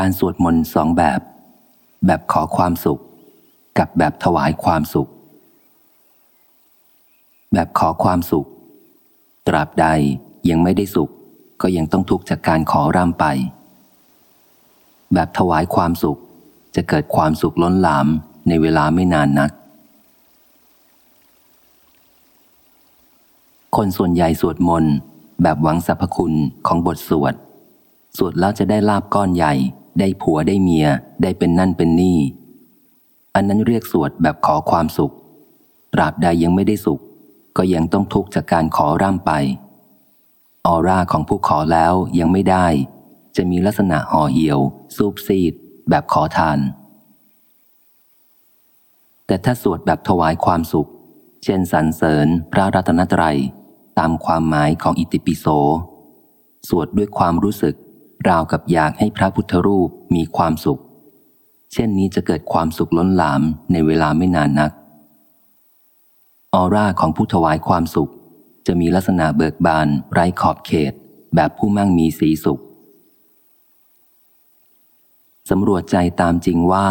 การสวดมนต์สองแบบ แบบขอความสุข กับแบบถวายความสุข แบบขอความสุข ตราบใดยังไม่ได้สุข ก็ยังต้องทุกข์จากการขอร่ำไป แบบถวายความสุขจะเกิดความสุขล้นหลามในเวลาไม่นานนัก คนส่วนใหญ่สวดมนต์แบบหวังสรรพคุณของบทสวด สวดแล้วจะได้ลาบก้อนใหญ่ ได้ผัวได้เมียได้เป็นนั่นเป็นนี่ อันนั้นเรียกสวดแบบขอความสุข ตราบใดยังไม่ได้สุข ก็ยังต้องทุกข์จากการขอร่ำไป ออร่าของผู้ขอแล้วยังไม่ได้ จะมีลักษณะห่อเหี่ยวซูบซีด แบบขอทาน แต่ถ้าสวดแบบถวายความสุข เช่นสรรเสริญพระรัตนตรัย ตามความหมายของอิติปิโส สวดด้วยความรู้สึก ราวกับอยากให้พระพุทธรูปมีความสุข เช่นนี้จะเกิดความสุขล้นหลามในเวลาไม่นานนัก ออร่าของผู้ถวายความสุข จะมีลักษณะเบิกบานไร้ขอบเขต แบบผู้มั่งมีสีสุขสำรวจใจตามจริงว่า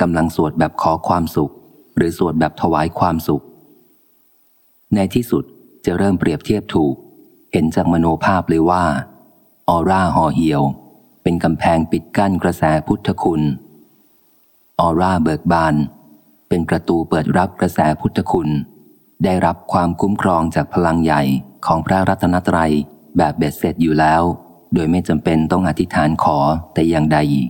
กำลังสวดแบบขอความสุข หรือสวดแบบถวายความสุข ในที่สุดจะเริ่มเปรียบเทียบถูก เห็นจากมโนภาพเลยว่า ออร่าห่อเหี่ยว เป็นกำแพงปิดกั้นกระแสพุทธคุณ ออร่าเบิกบาน เป็นประตูเปิดรับกระแสพุทธคุณ ได้รับความคุ้มครองจากพลังใหญ่ของพระรัตนตรัยแบบเบ็ดเสร็จอยู่แล้ว โดยไม่จำเป็นต้องอธิษฐานขอแต่อย่างใดอีก